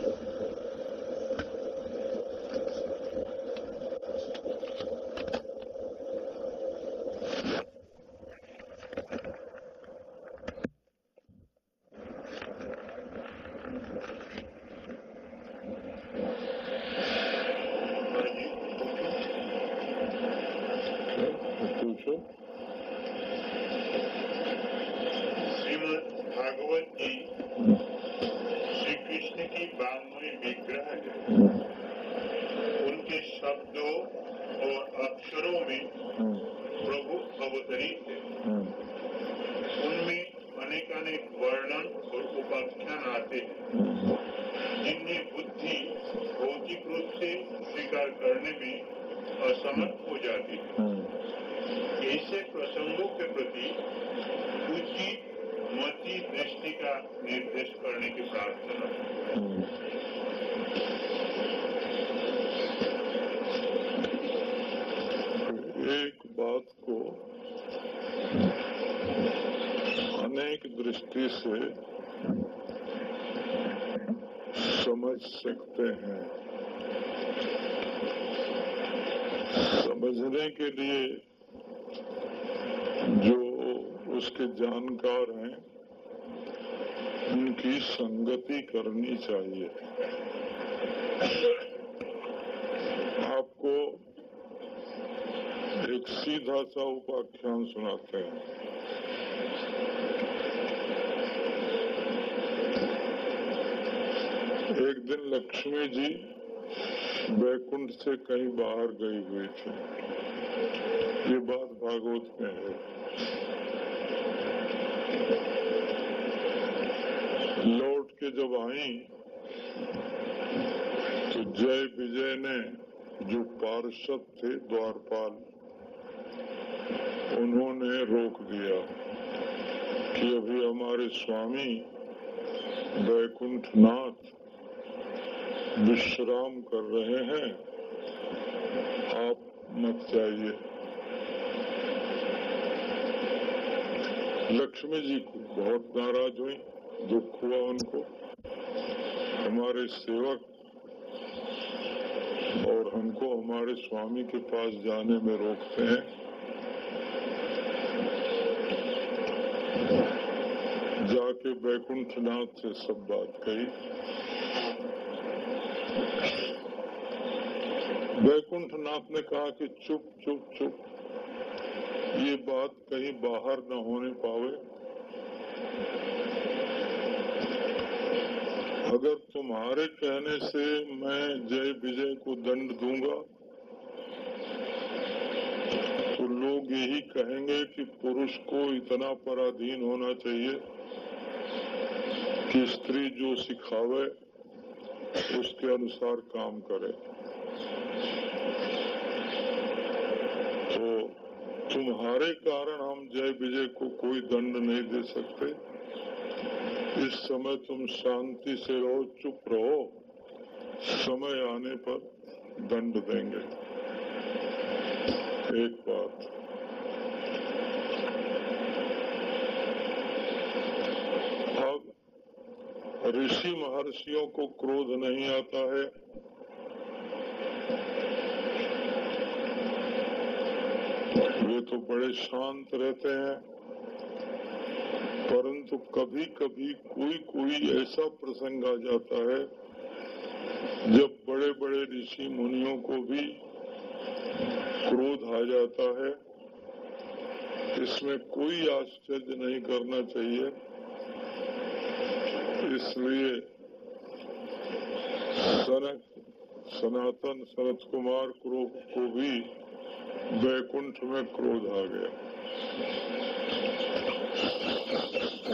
Schöpfung. सकते हैं। समझने के लिए जो उसके जानकार हैं, उनकी संगति करनी चाहिए। आपको एक सीधा सा उपाख्यान सुनाते हैं। एक दिन लक्ष्मी जी बैकुंठ से कहीं बाहर गई हुई थी। ये बात भागवत में है। लौट के जब आई तो जय विजय ने जो पार्षद थे द्वारपाल, उन्होंने रोक दिया कि अभी हमारे स्वामी वैकुंठनाथ विश्राम कर रहे हैं। आप मत जाइए। लक्ष्मी जी को बहुत नाराज़ हुई, दुख हुआ उनको। हमारे सेवक और हमको हमारे स्वामी के पास जाने में रोकते हैं। जाके बैकुंठनाथ से सब बात कही। बैकुंठनाथ ने कहा कि चुप चुप चुप। ये बात कहीं बाहर न होने पावे। अगर तुम्हारे कहने से मैं जय विजय को दंड दूँगा तो लोग यही कहेंगे कि पुरुष को इतना पराधीन होना चाहिए कि स्त्री जो सिखावे उसके अनुसार काम करे। तो तुम्हारे कारण हम जय विजय को कोई दंड नहीं दे सकते। इस समय तुम शांति से रहो, चुप रहो। समय आने पर दंड देंगे। एक बात अब ऋषि महर्षियों को क्रोध नहीं आता है। वे तो बड़े शांत रहते हैं, परंतु कभी कभी कोई कोई ऐसा प्रसंग आ जाता है, जब बड़े बड़े ऋषि मुनियों को भी क्रोध आ जाता है। इसमें कोई आश्चर्य नहीं करना चाहिए। इसलिए सनक सनातन सनत कुमार को, को भी बैकुंठ में क्रोध आ गया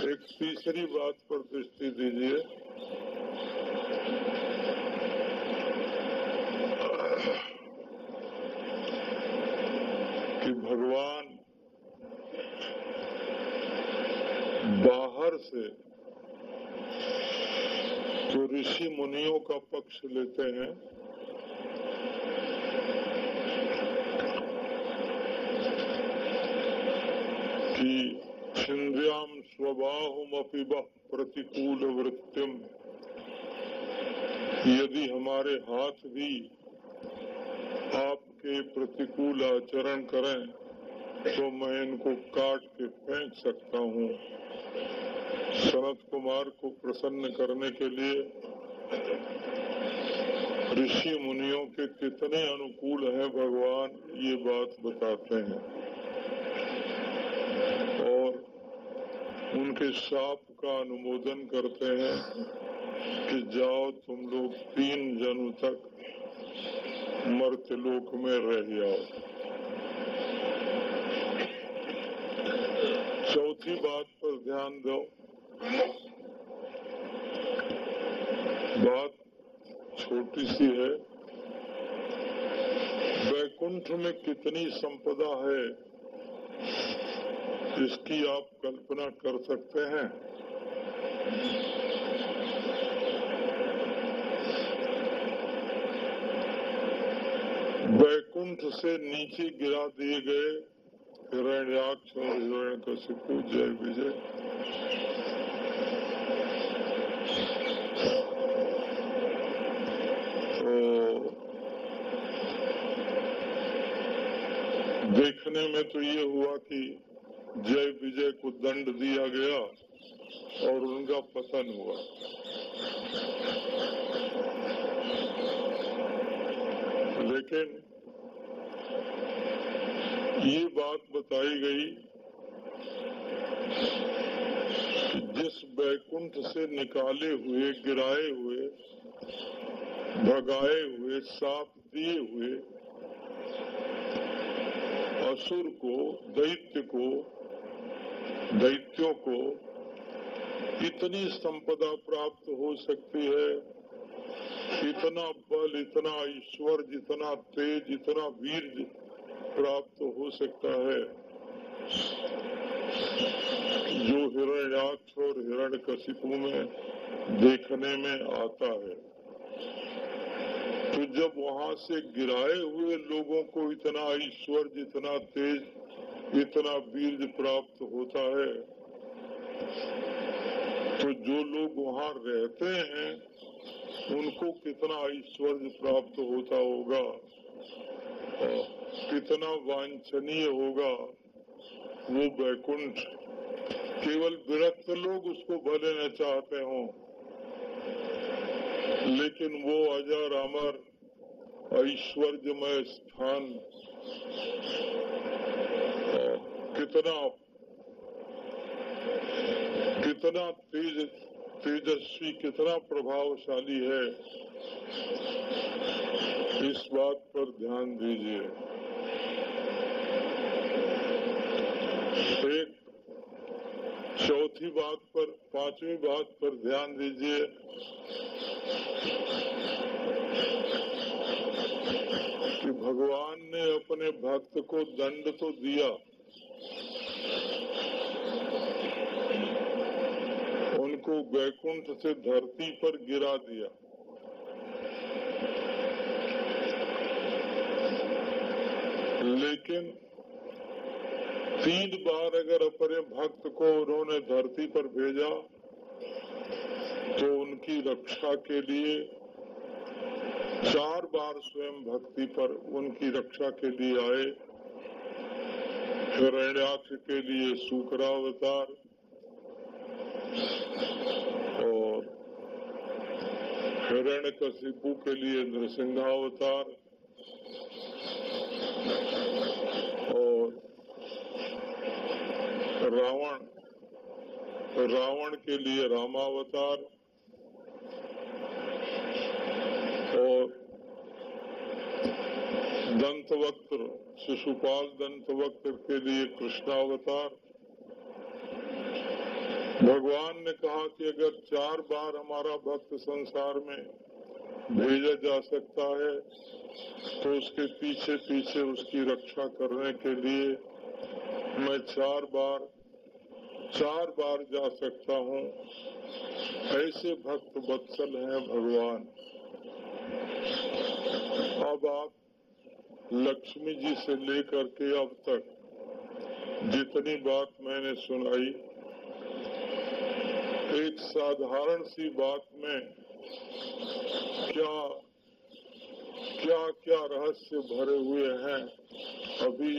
एक तीसरी बात पर दृष्टि दीजिए कि भगवान बाहर से जो ऋषि मुनियों का पक्ष लेते हैं। कि छिन्द्याम स्वबाहुमपि वह प्रतिकूल वृत्तिम। यदि हमारे हाथ भी आपके प्रतिकूल आचरण करें तो मैं इनको काट के फेंक सकता हूँ। सनत कुमार को प्रसन्न करने के लिए ऋषि मुनियों के कितने अनुकूल हैं भगवान, ये बात बताते हैं। और उनके साप का अनुमोदन करते हैं कि जाओ तुम लोग तीन जन्म तक मर्त लोक में रह जाओ। चौथी बात पर ध्यान दो। बात छोटी सी है। वैकुंठ में कितनी संपदा है, इसकी आप कल्पना कर सकते हैं। वैकुंठ से नीचे गिरा दिए गए हिरण्याक्ष और हिरण्य कशिपु जय विजय तो देखने में तो ये हुआ कि जय विजय को दंड दिया गया और उनका पतन हुआ। लेकिन ये बात बताई गई जिस बैकुंठ से निकाले हुए, गिराए हुए, भगाए हुए, साफ़ दिए हुए असुर को, दैत्य को, दैत्यों को इतनी संपदा प्राप्त हो सकती है। इतना बल, इतना ईश्वर, जितना तेज, इतना वीर प्राप्त हो सकता है। जो हिरण्याक्ष और हिरण्य कशिपु में देखने में आता है। तो जब वहाँ से गिराए हुए लोगों को इतना ईश्वर जितना तेज, इतना वीर प्राप्त होता है तो जो लोग वहाँ रहते हैं, उनको कितना ऐश्वर्य प्राप्त होता होगा, कितना वांछनीय होगा, वो वैकुंठ। केवल विरक्त लोग उसको भले न चाहते हों, लेकिन वो अजर अमर ऐश्वर्यमय स्थान। कितना कितना तेज, तेजस्वी, कितना प्रभावशाली है। इस बात पर ध्यान दीजिए। एक चौथी बात पर, पांचवी बात पर ध्यान दीजिए। कि भगवान ने अपने भक्त को दंड तो दिया। उनको वैकुंठ से धरती पर गिरा दिया। लेकिन तीन बार अगर अपने भक्त को उन्होंने धरती पर भेजा तो उनकी रक्षा के लिए चार बार स्वयं भक्ति पर उनकी रक्षा के लिए आए। हिरण्याक्ष के लिए शुक्रावतार और हिरण्य कशिपु के लिए नृसिंहावतार और रावण रावण के लिए रामावतार और दंतवक्त्र शिशुपाल दंतवक्त्र के लिए कृष्णावतार। भगवान ने कहा कि अगर चार बार हमारा भक्त संसार में भेजा जा सकता है तो उसके पीछे पीछे उसकी रक्षा करने के लिए मैं चार बार चार बार जा सकता हूँ। ऐसे भक्त बत्सल हैं भगवान। अब आप लक्ष्मी जी से लेकर के अब तक जितनी बात मैंने सुनाई, एक साधारण सी बात में क्या क्या क्या रहस्य भरे हुए हैं, अभी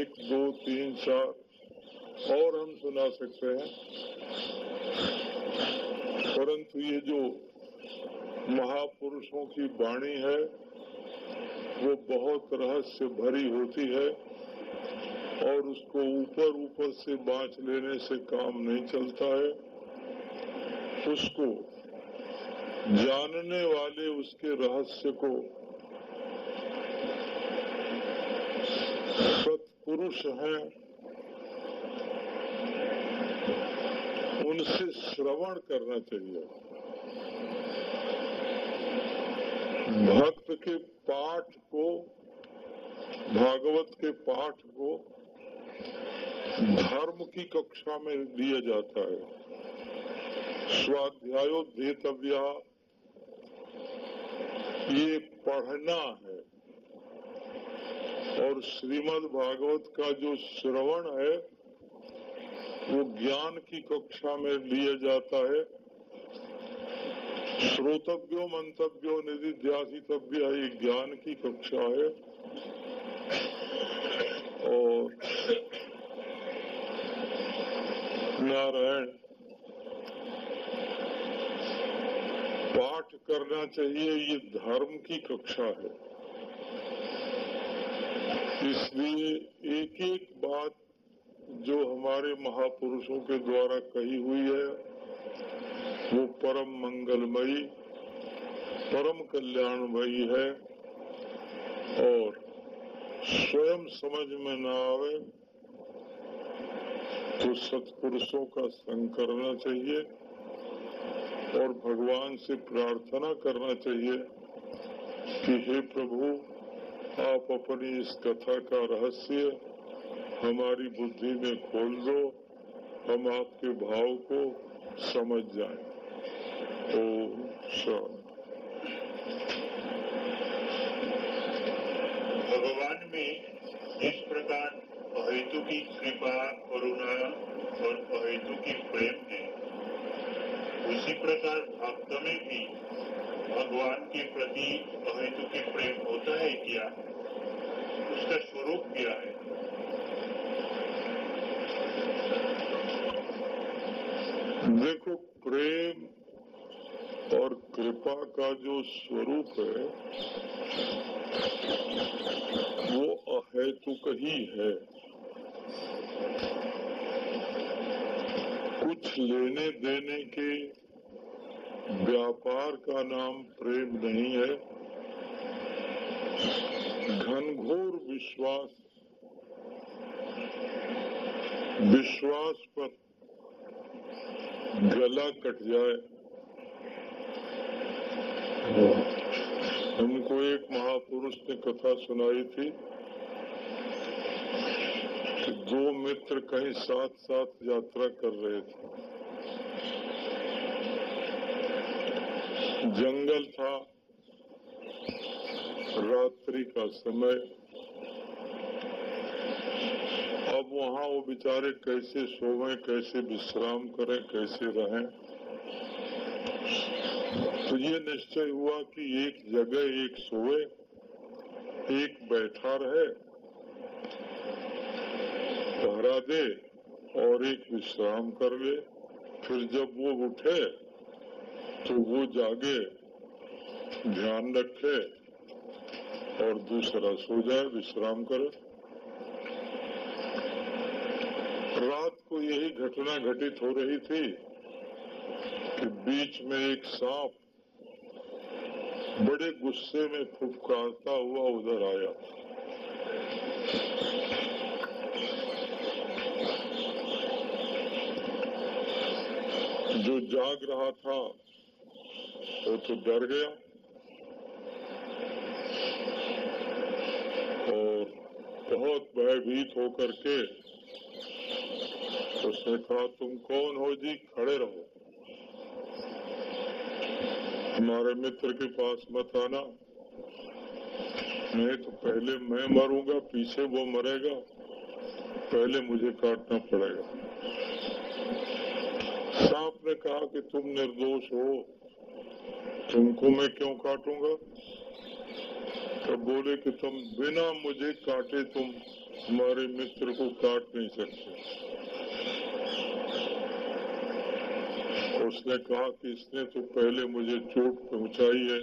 एक, दो, तीन, चार और हम सुना सकते हैं। परंतु ये जो महापुरुषों की वाणी है, वो बहुत रहस्य भरी होती है और उसको ऊपर ऊपर से बांच लेने से काम नहीं चलता है। उसको जानने वाले उसके रहस्य को सत्पुरुष हैं। उनसे श्रवण करना चाहिए। भक्त के पाठ को, भागवत के पाठ को धर्म की कक्षा में लिया जाता है। स्वाध्यायो देतव्या। ये पढ़ना है। और श्रीमद् भागवत का जो श्रवण है, वो ज्ञान की कक्षा में लिया जाता है। श्रोतव्यो, मंतव्यो, निधिध्यासितव्य ये ज्ञान की कक्षा है। और नारायण, पाठ करना चाहिए, ये धर्म की कक्षा है। इसलिए एक एक बात जो हमारे महापुरुषों के द्वारा कही हुई है वो परम मंगलमयी, परम कल्याणमयी है और स्वयं समझ में न आवे तो सत्पुरुषों का संग करना चाहिए और भगवान से प्रार्थना करना चाहिए कि हे प्रभु, आप अपनी इस कथा का रहस्य हमारी बुद्धि में खोल दो, हम आपके भाव को समझ जाएँ। भगवान में जिस प्रकार अहेतु की कृपा करुणा और अहेतु की प्रेम है उसी प्रकार भक्त में भी भगवान के प्रति अहेतु की प्रेम होता है क्या? उसका स्वरूप क्या है? देखो कृपा का जो स्वरूप है, वो अहेतुक ही है। कुछ लेने देने के व्यापार का नाम प्रेम नहीं है। घनघोर विश्वास विश्वास पर गला कट जाए। हमको एक महापुरुष ने कथा सुनाई थी कि दो मित्र कहीं साथ साथ यात्रा कर रहे थे। जंगल था, रात्रि का समय। अब वहाँ वो बेचारे कैसे सोवें, कैसे विश्राम करें, कैसे रहें? तो ये निश्चय हुआ कि एक जगह एक सोए, एक बैठा रहे। पहरा दे और एक विश्राम कर ले। फिर जब वो उठे तो वो जागे, ध्यान रखे और दूसरा सो जाए, विश्राम करे। रात को यही घटना घटित हो रही थी कि बीच में एक सांप बड़े गुस्से में फुफकारता हुआ उधर आया। जो जाग रहा था, वो तो डर गया और बहुत भयभीत होकर के उसने कहा, तुम कौन हो जी? खड़े रहो। हमारे मित्र के पास मत आना। नहीं तो पहले मैं मरूँगा, पीछे वो मरेगा। पहले मुझे काटना पड़ेगा। सांप ने कहा कि तुम निर्दोष हो। तुमको मैं क्यों काटूँगा? तो बोले कि तुम बिना मुझे काटे तुम हमारे मित्र को काट नहीं सकते। उसने कहा कि इसने तो पहले मुझे चोट पहुंचाई है।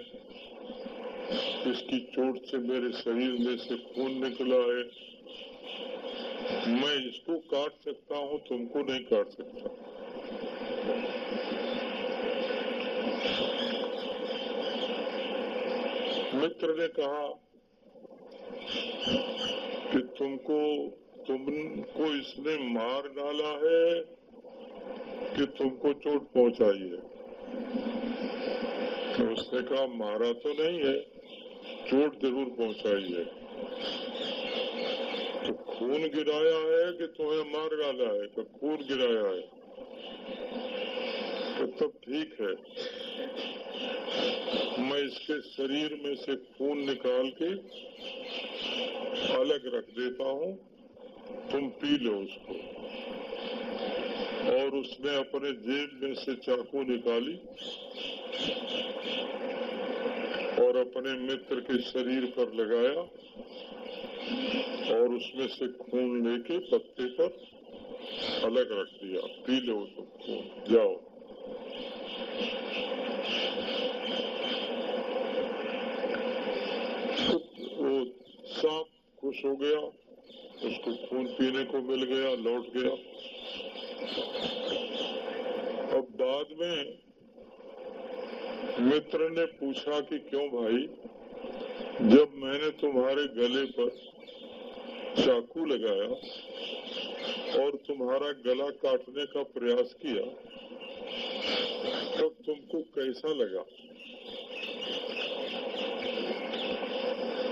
इसकी चोट से मेरे शरीर में से खून निकला है। मैं इसको काट सकता हूँ, तुमको नहीं काट सकता। मित्र ने कहा कि तुमको तुमको इसने मार डाला है। कि तुमको चोट पहुंचाई है। तो उसने कहा, मारा तो नहीं है, चोट ज़रूर पहुंचाई है। तो खून गिराया है कि तुम्हें मार डाला है? तो खून गिराया है। तो तब ठीक है। मैं इसके शरीर में से खून निकाल के अलग रख देता हूँ। तुम पी लो उसको। और उसने अपने जेब में से चाकू निकाली और अपने मित्र के शरीर पर लगाया और उसमें से खून लेके पत्ते पर अलग रख दिया। पी लो तो खून, जाओ। वो सांप खुश हो गया, उसको खून पीने को मिल गया, लौट गया। अब बाद में मित्र ने पूछा कि क्यों भाई, जब मैंने तुम्हारे गले पर चाकू लगाया और तुम्हारा गला काटने का प्रयास किया, तब तुमको कैसा लगा?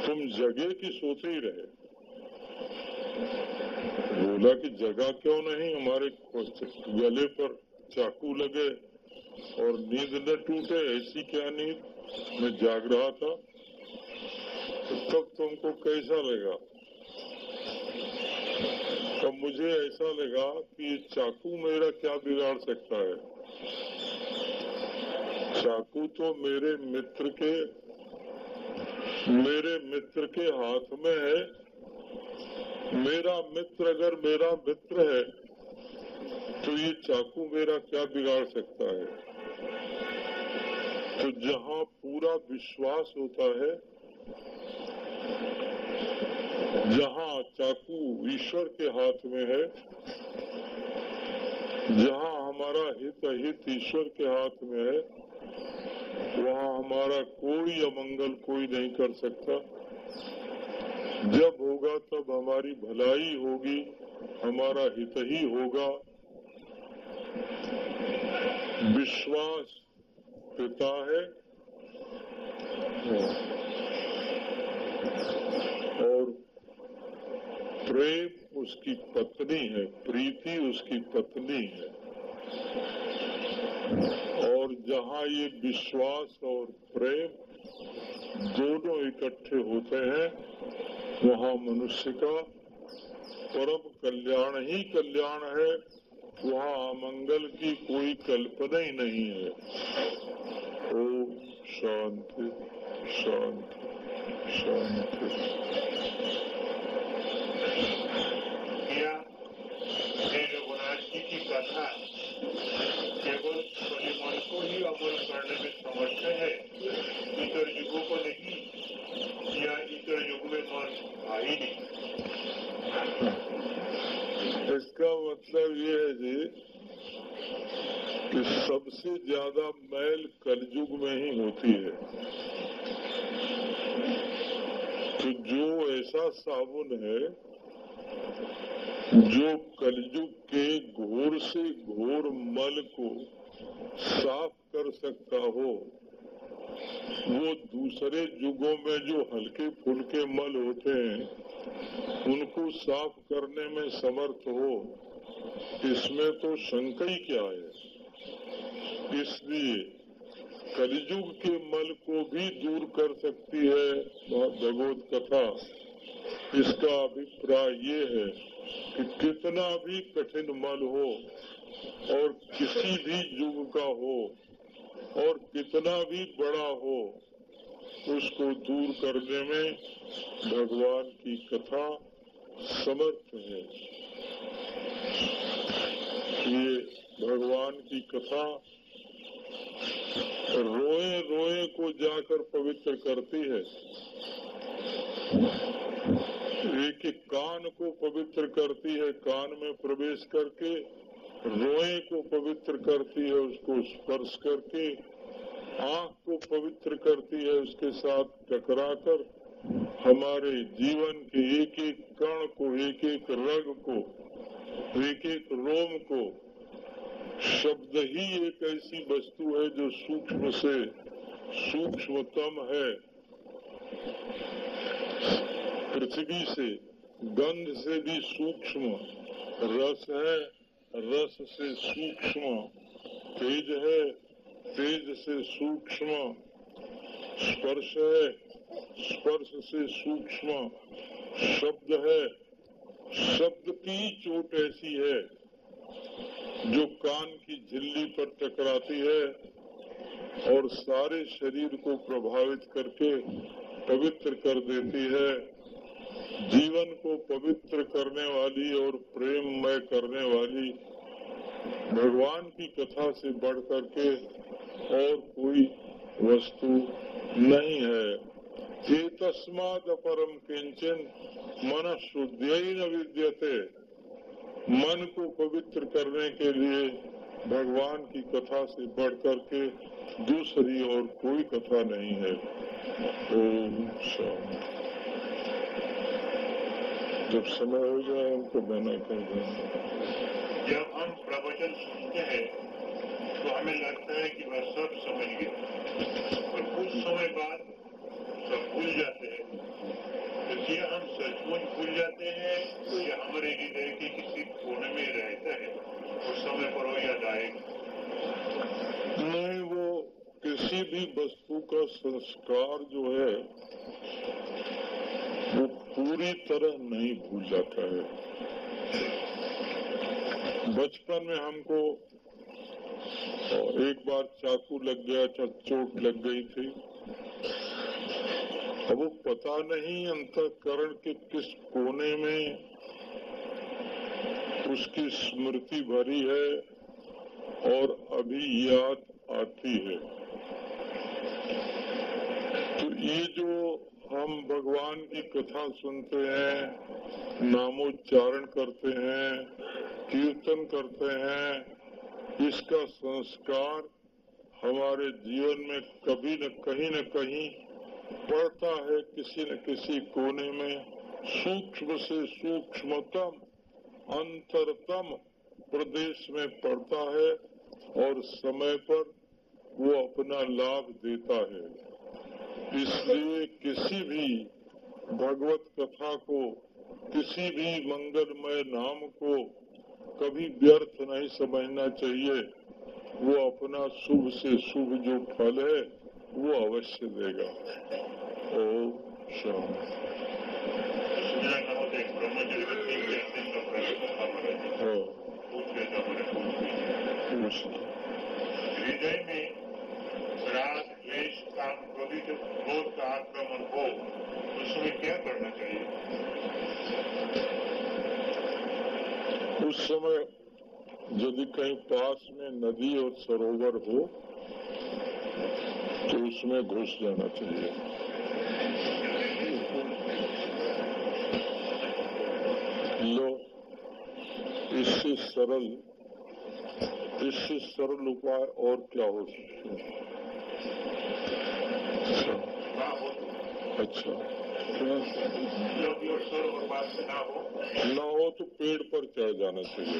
तुम जगह की सोते ही रहे? बोला कि जगह क्यों नहीं? हमारे गले पर चाकू लगे और नींद न टूटे, ऐसी क्या नींद? मैं जाग रहा था। तो तब तुमको कैसा लगा? तब मुझे ऐसा लगा कि चाकू मेरा क्या बिगाड़ सकता है? चाकू तो मेरे मित्र के, मेरे मित्र के हाथ में है। मेरा मित्र अगर मेरा मित्र है तो ये चाकू मेरा क्या बिगाड़ सकता है? तो जहाँ पूरा विश्वास होता है, जहाँ चाकू ईश्वर के हाथ में है, जहाँ हमारा हित अहित ईश्वर के हाथ में है, वहाँ हमारा कोई अमंगल कोई नहीं कर सकता। जब होगा तब हमारी भलाई होगी, हमारा हित ही होगा। विश्वास पिता है। और प्रेम उसकी पत्नी है, प्रीति उसकी पत्नी है। और जहाँ ये विश्वास और प्रेम दोनों इकट्ठे होते हैं वहाँ मनुष्य का परम कल्याण ही कल्याण है। वहाँ मंगल की कोई कल्पना ही नहीं है। ओम शांति शांति शांति। की कथा केवल परिमल को ही अमल करने में समर्थ है। इतर युगों को नहीं या इतर युग में मन आ ही इसका मतलब ये है जी कि सबसे ज़्यादा मैल कलयुग में ही होती है। तो जो ऐसा साबुन है, जो कलयुग के घोर से घोर मल को साफ़ कर सकता हो वो दूसरे युगों में जो हल्के फुल्के मल होते हैं, उनको साफ़ करने में समर्थ हो, इसमें तो शंका ही क्या है? इसलिए कलयुग के मल को भी दूर कर सकती है भगवत कथा। इसका अभिप्राय ये है कि कितना भी कठिन मल हो और किसी भी युग का हो और कितना भी बड़ा हो, उसको दूर करने में भगवान की कथा समर्थ है। ये भगवान की कथा रोए रोए को जाकर पवित्र करती है। एक कान को पवित्र करती है, कान में प्रवेश करके रोए को पवित्र करती है, उसको स्पर्श करके, आँख को पवित्र करती है, उसके साथ टकराकर हमारे जीवन के एक एक कण को एक एक रग को एक एक रोम को, शब्द ही एक ऐसी वस्तु है जो सूक्ष्म से सूक्ष्मतम है। पृथ्वी से, गंध से भी सूक्ष्म रस है। रस से सूक्ष्म, तेज है, तेज से सूक्ष्म। स्पर्श है, स्पर्श से सूक्ष्म। शब्द है, शब्द की चोट ऐसी है, जो कान की झिल्ली पर टकराती है और सारे शरीर को प्रभावित करके पवित्र कर देती है। जीवन को पवित्र करने वाली और प्रेममय करने वाली भगवान की कथा से बढ़ करके और कोई वस्तु नहीं है। ये तस्माद अपरम किंचन मन शुद्ध न विद्यते। मन को पवित्र करने के लिए भगवान की कथा से बढ़ करके दूसरी और कोई कथा नहीं है। ओम शांति। जब समय हो जाए हमको बना कर देना जब हम प्रवचन सुनते हैं तो हमें लगता है कि वह सब समझ गया और कुछ समय बाद सब भूल जाते हैं। तो क्या हम सचमुच भूल जाते हैं तो ये हमारे हृदय के किसी कोने में रहता है। उस समय पर हो याद आएगा नहीं वो किसी भी वस्तु का संस्कार जो है वो पूरी तरह नहीं भूल जाता है। बचपन में हमको एक बार चाकू लग गया था चोट लग गई थी। अब वो पता नहीं अंतकरण के किस कोने में उसकी स्मृति भरी है और अभी याद आती है। तो ये जो हम भगवान की कथा सुनते हैं, नामोच्चारण करते हैं, कीर्तन करते हैं, इसका संस्कार हमारे जीवन में कभी न, कहीं न कहीं पड़ता है किसी न किसी कोने में। सूक्ष्म से सूक्ष्मतम, अंतरतम प्रदेश में पड़ता है और समय पर वो अपना लाभ देता है। इसलिए किसी भी भगवत कथा को, किसी भी मंगलमय नाम को कभी व्यर्थ नहीं समझना चाहिए। वो अपना शुभ से शुभ जो फल है, वो अवश्य देगा। ओम शाम हमारे हृदय में राग का आक्रमण हो उस समय क्या करना चाहिए? उस समय यदि कहीं पास में नदी और सरोवर हो तो उसमें घुस जाना चाहिए। लो, इससे सरल इससे सरल उपाय और क्या हो सकते हैं? अच्छा। ना हो तो पेड़ पर चढ़ जाना चाहिए।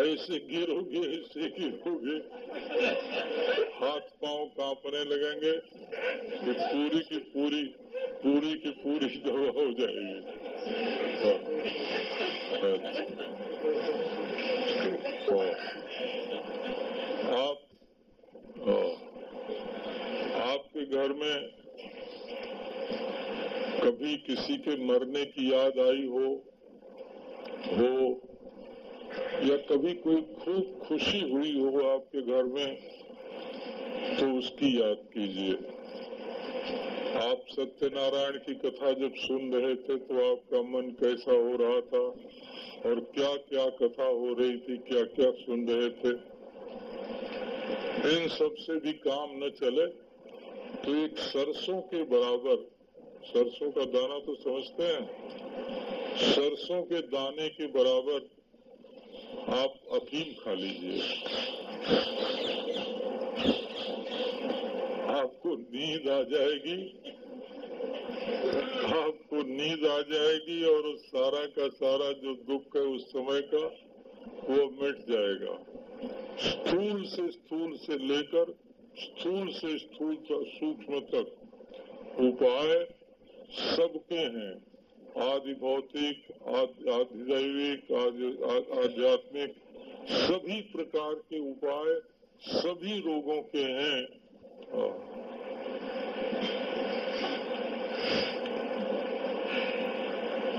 ऐसे गिरोगे ऐसे गिरोगे, हाथ पाँव कांपने लगेंगे कि पूरी की पूरी पूरी की पूरी दवा हो जाएगी। हाँ। हाँ। आप हाँ। आपके घर में कभी किसी के मरने की याद आई हो हो, या कभी कोई खूब खुशी हुई हो आपके घर में तो उसकी याद कीजिए। आप सत्यनारायण की कथा जब सुन रहे थे तो आपका मन कैसा हो रहा था? और क्या क्या कथा हो रही थी? क्या क्या सुन रहे थे? इन सबसे भी काम न चले। एक सरसों के बराबर, सरसों का दाना तो समझते हैं, सरसों के दाने के बराबर आप अफीम खा लीजिए। आपको नींद आ जाएगी, आपको नींद आ जाएगी और उस सारा का सारा जो दुख है उस समय का, वो मिट जाएगा। स्थूल से स्थूल से लेकर स्थूल से स्थूल सूक्ष्म तक। उपाय सबके हैं। आदि भौतिक आधिदैविक आध्यात्मिक, सभी प्रकार के उपाय सभी रोगों के हैं।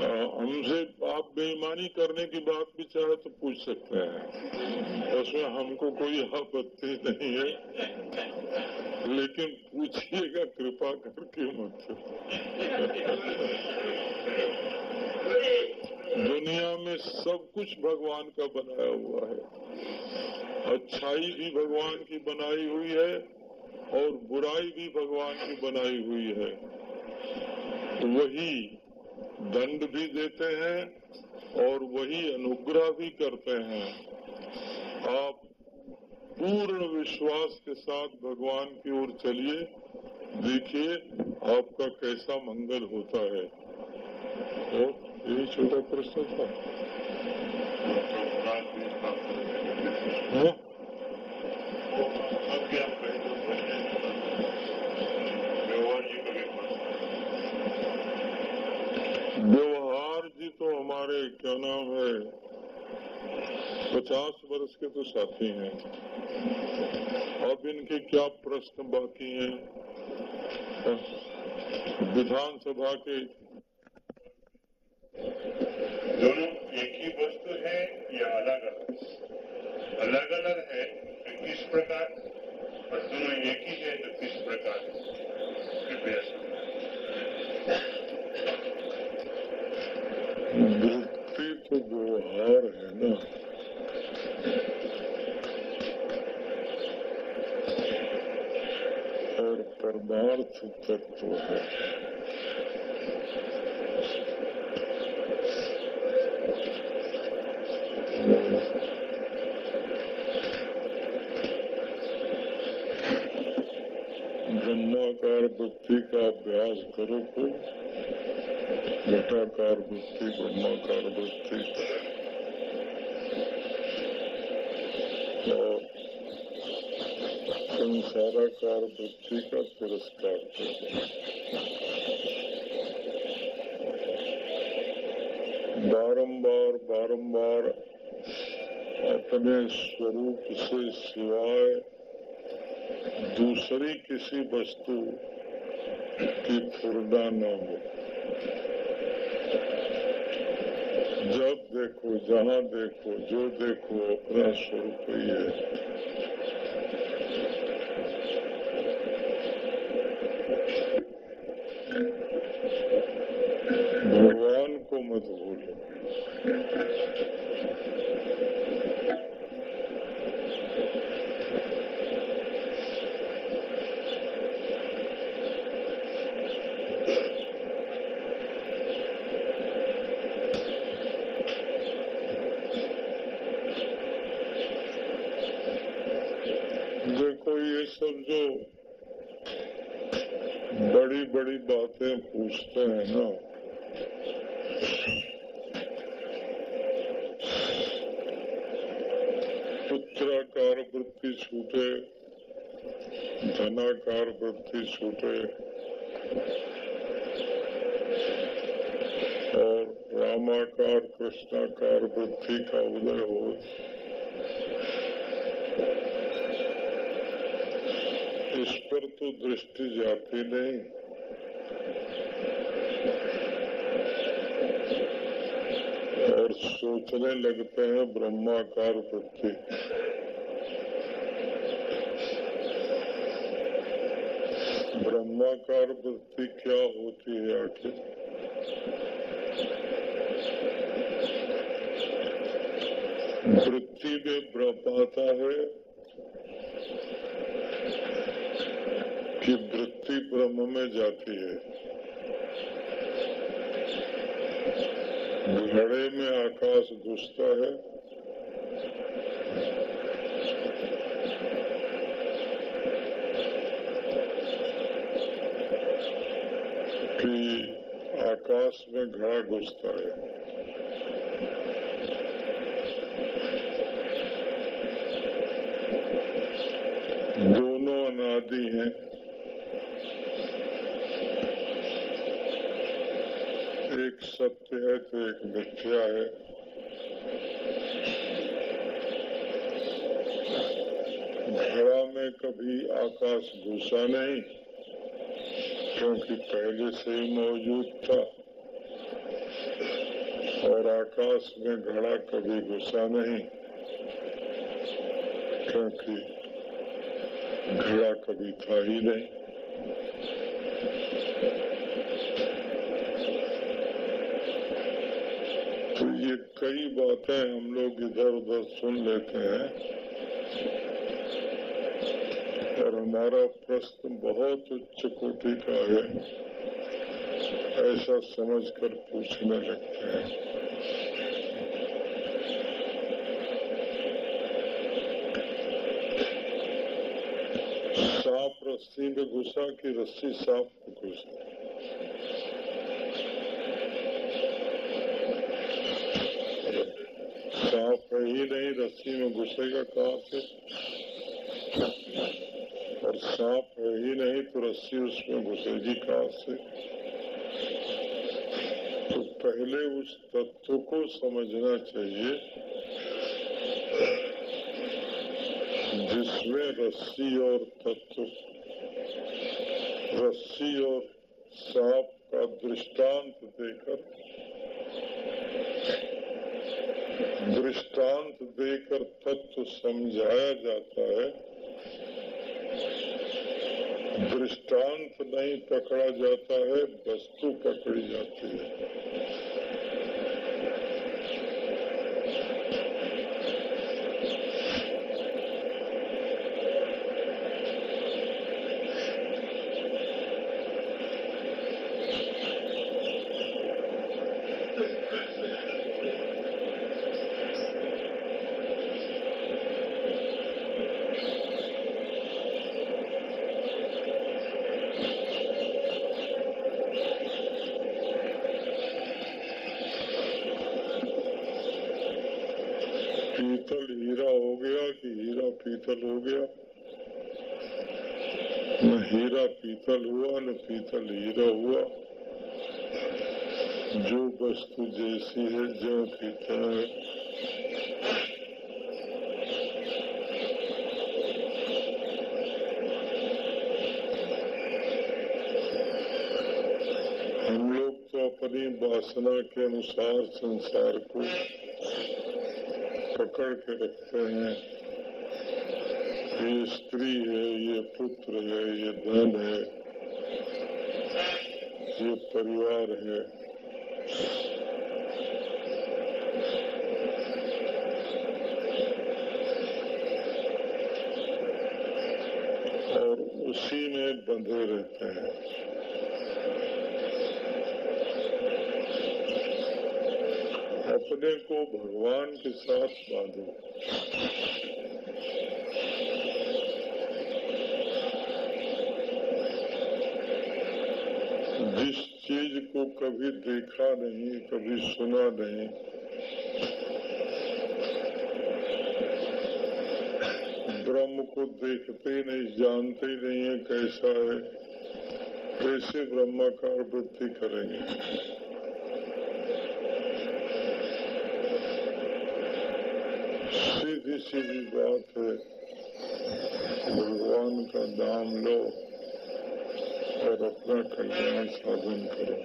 हमसे आप बेईमानी करने की बात भी चाहे तो पूछ सकते हैं। उसमें हमको कोई आपत्ति नहीं है। लेकिन पूछिएगा, कृपा करके मत। दुनिया में सब कुछ भगवान का बनाया हुआ है। अच्छाई भी भगवान की बनाई हुई है और बुराई भी भगवान की बनाई हुई है। वही दंड भी देते हैं और वही अनुग्रह भी करते हैं। आप पूर्ण विश्वास के साथ भगवान की ओर चलिए देखिए आपका कैसा मंगल होता है। तो यही छोटा प्रश्न था। हाँ? व्यवहार जी तो हमारे, क्या नाम है, पचास वर्ष के तो साथी हैं। अब इनके क्या प्रश्न बाकी हैं? विधानसभा के दोनों एक ही वस्तु है या अलग अलग? अलग अलग है तो किस प्रकार? और दोनों एक ही है तो किस प्रकार? कृपया वृत्ति तो व्यवहार है ना, और परमार्थ तत्व है। ब्रह्माकार वृत्ति का अभ्यास करो कोई घटाकार वृत्ति ब्रह्माकार वृत्ति और संसाराकार वृत्ति का तिरस्कार करो बारंबार बारंबार अपने स्वरूप से सिवाय दूसरी किसी वस्तु की फुरना न हो जब देखो जहाँ देखो जो देखो अपना स्वरूप ही है भगवान को मत भूलो देखो ये सब जो बड़ी बड़ी बातें पूछते हैं पुत्राकार वृत्ति छूटे धनाकार वृत्ति छूटे और रामाकार, कृष्णाकार वृत्ति का उदय हो। इस पर तो दृष्टि जाती नहीं और सोचने लगते हैं ब्रह्माकार वृत्ति ब्रह्माकार वृत्ति क्या होती है आखिर? वृत्ति में ब्रह्म आता है कि वृत्ति ब्रह्म में जाती है। घड़े में आकाश घुसता है। कि आकाश में घड़ा घुसता है। दोनों अनादि हैं एक सत्य है तो एक मिथ्या है घड़ा में कभी आकाश घुसा नहीं, क्योंकि पहले से ही मौजूद था। और आकाश में घड़ा कभी घुसा नहीं, क्योंकि घड़ा कभी था ही नहीं तो ये कई बातें हम लोग इधर उधर सुन लेते हैं। और हमारा प्रश्न बहुत उच्च कोटि का है, ऐसा समझकर पूछने लगते हैं। सांप रस्सी में घुसा कि रस्सी सांप में घुसा? सांप है ही नहीं, रस्सी में घुसेगा कहाँ से और सांप ही नहीं तो रस्सी उसमें घुसेगी कहाँ से? तो पहले उस तत्व को समझना चाहिए जिसमें रस्सी और तत्व, रस्सी और सांप का दृष्टांत देकर दृष्टांत देकर तत्व समझाया जाता है। दृष्टांत नहीं पकड़ा जाता है, वस्तु पकड़ी जाती है पीतल हीरा हो गया कि हीरा पीतल हो गया न हीरा पीतल हुआ न पीतल हीरा हुआ। जो वस्तु जैसी है, जो पीतल है। हम लोग तो अपनी वासना के अनुसार संसार को पकड़ के रखते हैं। ये स्त्री है, ये पुत्र है, ये धन है। ये परिवार है। और उसी में बंधे रहते हैं। अपने को भगवान के साथ बांधो जिस चीज़ को कभी देखा नहीं, कभी सुना नहीं। ब्रह्म को देखते नहीं, जानते नहीं है कैसा है। कैसे ब्रह्माकार वृत्ति करेंगे? सीधी सीधी बात है भगवान का नाम लो। और अपना कल्याण साधन करें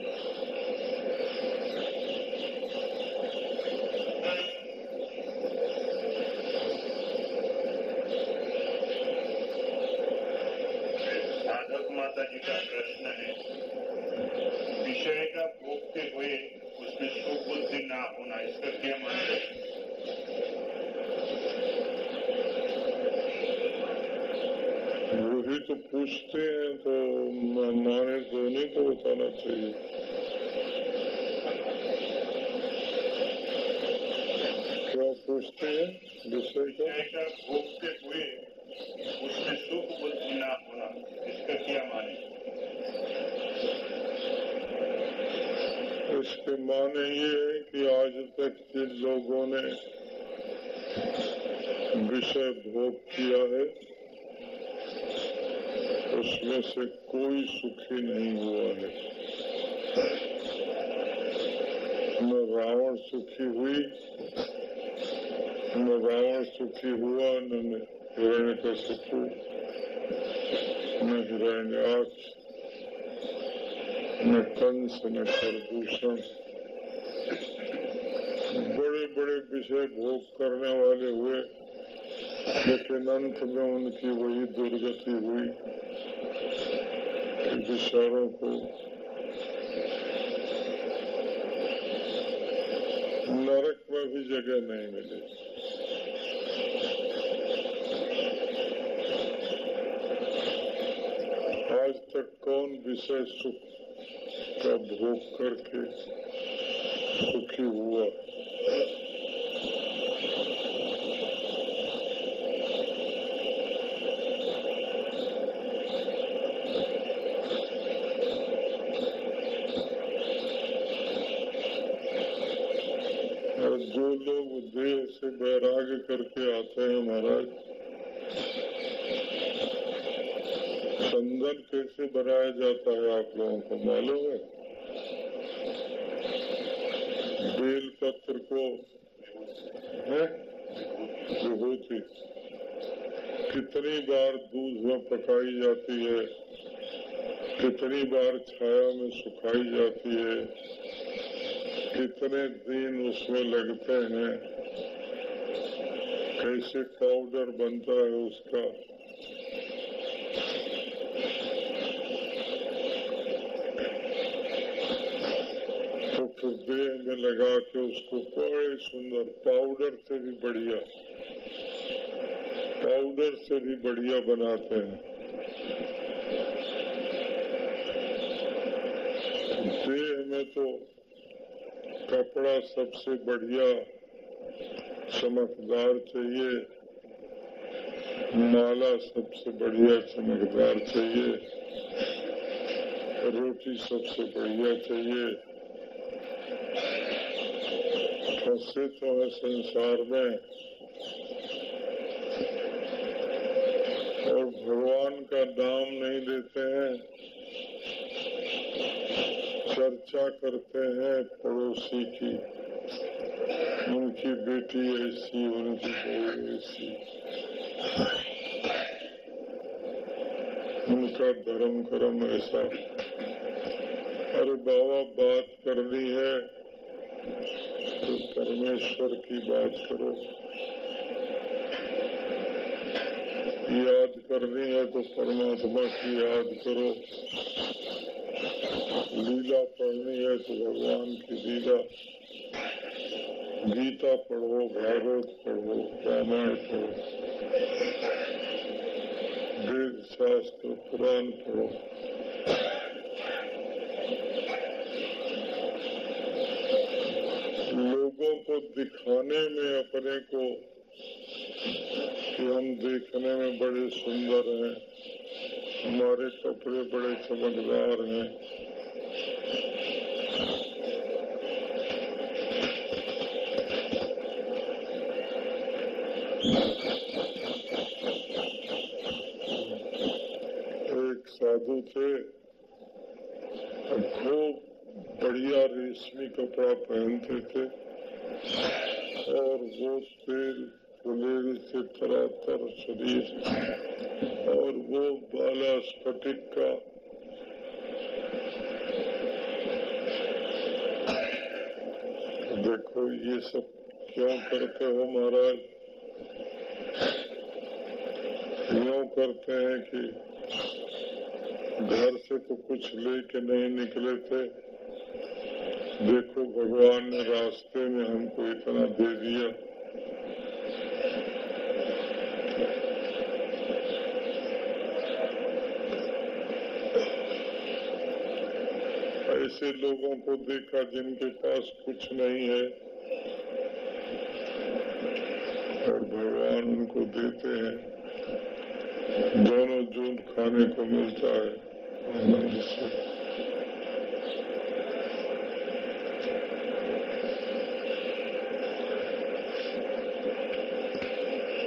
साधक माता जी का प्रश्न है। विषय का भोगते हुए उसमें होना इसका हैं? तो पूछते बताना चाहिए क्या पूछते हैं विषय का भोगते हुए उसमें सुख बुद्धि ना होना इसका क्या माने इसके माने ये है कि आज तक जिन लोगों ने विषय भोग किया है उसमें से कोई सुखी नहीं हुआ है। न रावण सुखी हुई, न रावण सुखी हुआ, न हिरण्य का सुखू न हिरण्याक्ष, न कंस, न खरदूषण बड़े बड़े विषय भोग करने वाले हुए, लेकिन अंत में उनकी वही दुर्गति हुई। विचारों को नरक में भी जगह नहीं मिली। आज तक कौन विषय सुख का भोग करके सुखी हुआ और जो लोग देह से वैराग्य करके आते हैं महाराज चंदन कैसे बनाया जाता है आप लोगों को, मालूम है? बेल पत्र को, है? विभूति कितनी बार दूध में पकाई जाती है, कितनी बार छाया में सुखाई जाती है, कितने दिन उसमें लगते हैं? कैसे पाउडर बनता है उसका? देह में लगा के उसको बड़े सुंदर पाउडर से भी बढ़िया पाउडर से भी बढ़िया बनाते हैं। देह में तो कपड़ा सबसे बढ़िया चमकदार चाहिए, माला सबसे बढ़िया चमकदार चाहिए, रोटी सबसे बढ़िया चाहिए। तो है संसार में और भगवान का नाम नहीं लेते हैं चर्चा करते हैं पड़ोसी की। उनकी बेटी ऐसी, उनकी बहू ऐसी उनका धर्म कर्म ऐसा। अरे बाबा, बात कर करनी है। परमेश्वर की बात करो। याद करनी है तो परमात्मा की याद करो। लीला पढ़नी है तो भगवान की लीला। गीता पढ़ो, भागवत पढ़ो, रामायण पढ़ो। वेद शास्त्र पुराण पढ़ो। लोगों को दिखाने में, अपने को, कि हम देखने में बड़े सुंदर हैं, हमारे कपड़े बड़े चमकदार हैं एक साधु थे खूब बढ़िया रेशमी कपड़ा पहनते थे। और वो तेल फुलेल से तरातर शरीर और वो बाला स्फटिक का देखो ये सब क्यों करते हो महाराज? क्यों करते हैं कि घर से तो कुछ लेके नहीं निकले थे? देखो भगवान ने रास्ते में हमको इतना दे दिया। ऐसे लोगों को देखा जिनके पास कुछ नहीं है, और भगवान उनको देते हैं। दोनों जून खाने को मिलता है। आनंद से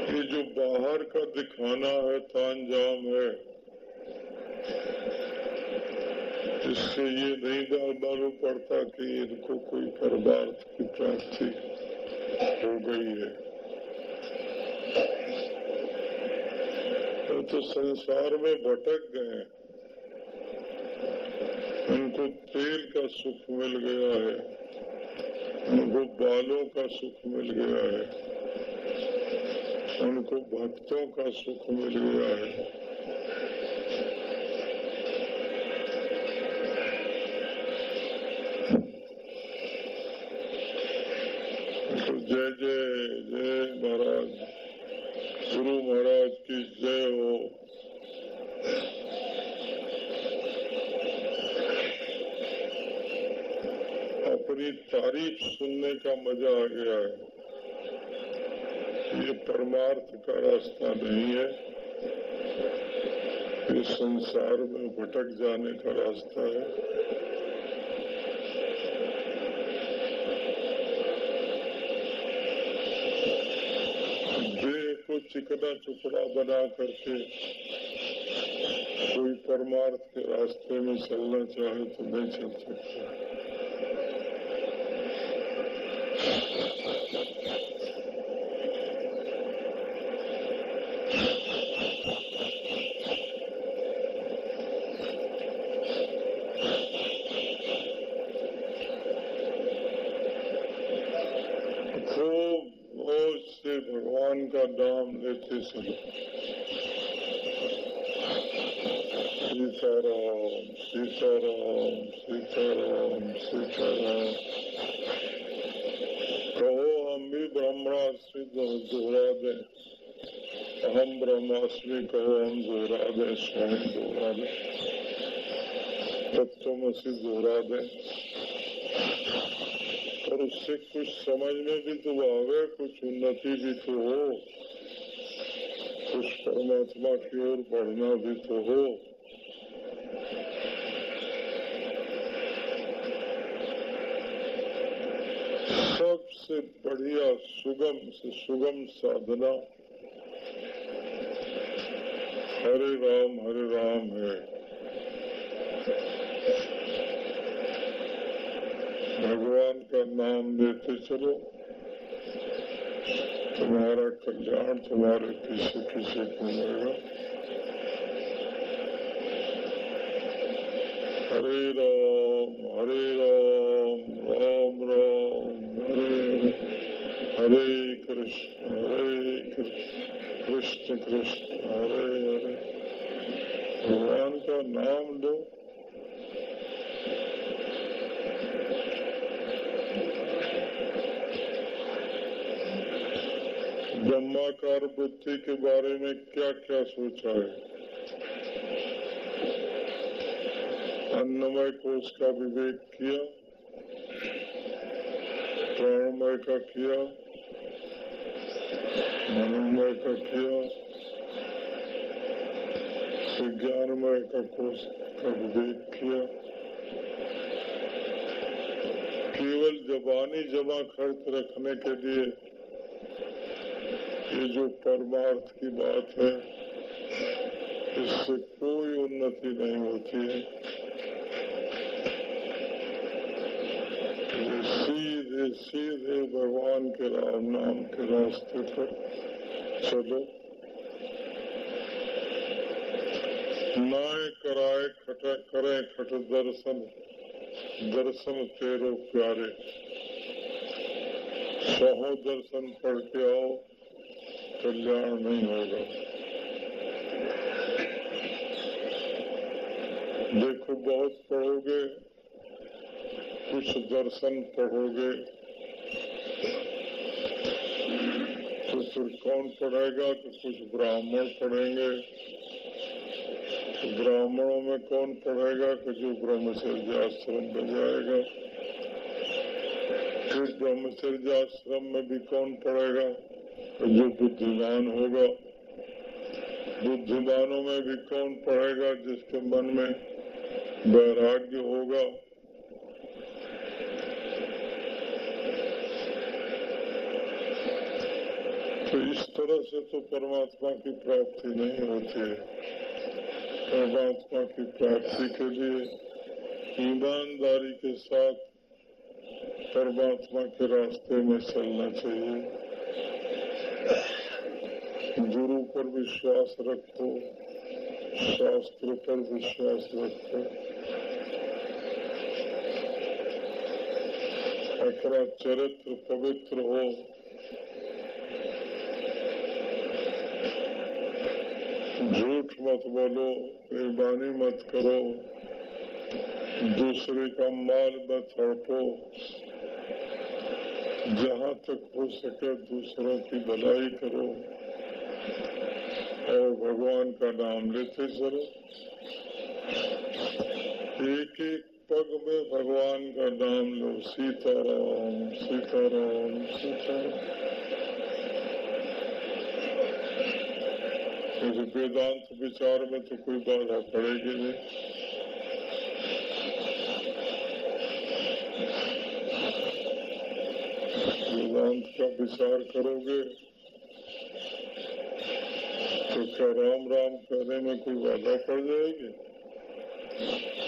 ये जो बाहर का दिखाना है, तांजाम है। इससे ये नहीं मालूम पड़ता कि इनको कोई परमार्थ की प्राप्ति हो गई है। तो संसार में भटक गए उनको तेल का सुख मिल गया है। उनको बालों का सुख मिल गया है। उनको भक्तों का सुख मिल गया है। तो जय जय जय महाराज। गुरु महाराज की जय हो। अपनी तारीफ़ सुनने का मज़ा आ गया है। परमार्थ का रास्ता नहीं है। ये संसार में भटक जाने का रास्ता है। देह को चिकना चुपड़ा बना करके कोई परमार्थ के रास्ते में चलना चाहे तो नहीं चल सकता। खूब होश से भगवान का नाम लेते चलो सीताराम सीताराम सीताराम सीताराम कहो हम भी ब्रह्मास्मि दोहरा दें अहम ब्रह्मास्मि कहो हम दोहरा दें स्वयं दोहरा दें तत्वमसी दोहरा दें और उससे कुछ समझ में भी तो आवे, कुछ उन्नति भी तो हो। कुछ परमात्मा की ओर बढ़ना भी तो हो। सबसे बढ़िया सुगम से सुगम साधना हरे राम हरे राम है। भगवान का नाम लेते चलो तुम्हारा कल्याण तुम्हारे पीछे पीछे घूमेगा हरे राम हरे राम राम राम हरे हरे हरे कृष्ण हरे कृष्ण कृष्ण कृष्ण हरे हरे भगवान का नाम लो ब्रह्माकार बुद्धि के बारे में क्या क्या सोचा है? अन्नमय कोष का विवेक किया, प्राणमय का किया, मनोमय का किया, विज्ञानमय का कोष का विवेक किया। केवल जबानी जमा खर्च रखने के लिए ये जो परमार्थ की बात है, इससे कोई उन्नति नहीं होती है। ये सीधे सीधे भगवान के राम नाम के रास्ते पर चलो। नाय कराए खट, करे खट दर्शन दर्शन तेरो प्यारे। सहो दर्शन पढ़ के आओ। कल्याण नहीं होगा। देखो, बहुत पढ़ोगे, कुछ दर्शन पढ़ोगे तो फिर कौन पढ़ेगा? तो कुछ ब्राह्मण पढ़ेंगे। तो ब्राह्मणों में कौन पढ़ेगा कि जो ब्रह्मचर्य आश्रम में जाएगा? फिर ब्रह्मचर्य आश्रम में भी कौन पढ़ेगा? जो बुद्धिमान होगा। बुद्धिमानों में भी कौन पढ़ेगा जिसके मन में वैराग्य होगा? तो इस तरह से तो परमात्मा की प्राप्ति नहीं होती है। परमात्मा की प्राप्ति के लिए ईमानदारी के साथ परमात्मा के रास्ते में चलना चाहिए। गुरु पर विश्वास रखो, शास्त्र पर विश्वास रखो। अपना चरित्र पवित्र हो। झूठ मत बोलो, बेईमानी मत करो। दूसरे का माल मत हड़पो। जहाँ तक हो सके दूसरों की भलाई करो और भगवान का नाम लेते चलो। एक एक पग में भगवान का नाम लो। सीताराम सीताराम सीताराम। वेदांत विचार में तो कोई बाधा पड़ेगी नहीं। वेदांत का विचार करोगे तो क्या राम राम कहने में कोई बाधा पड़ जाएगी?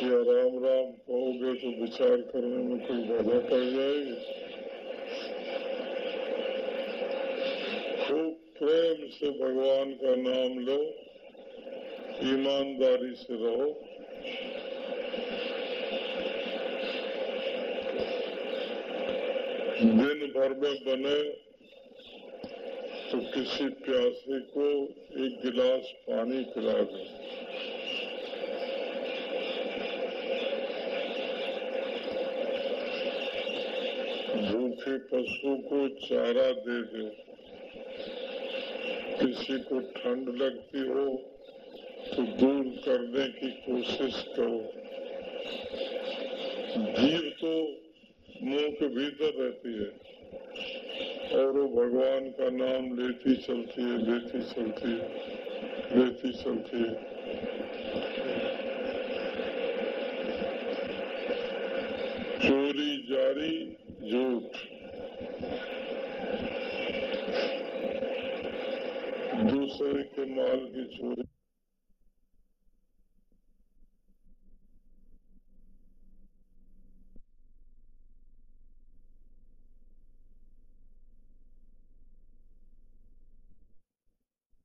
या राम राम कहोगे तो विचार करने में कोई बाधा पड़ जाएगी? खूब प्रेम से भगवान का नाम लो, ईमानदारी से रहो। दिन भर में बने तो किसी प्यासे को एक गिलास पानी पिला दो। भूखे पशु को चारा दे दो। किसी को ठंड लगती हो तो दूर करने की कोशिश करो। जीव तो मुँह के भीतर रहती है। और वो भगवान का नाम लेती चलती है, लेती चलती है, लेती चलती है। चोरी, जारी, झूठ। दूसरे के माल की चोरी।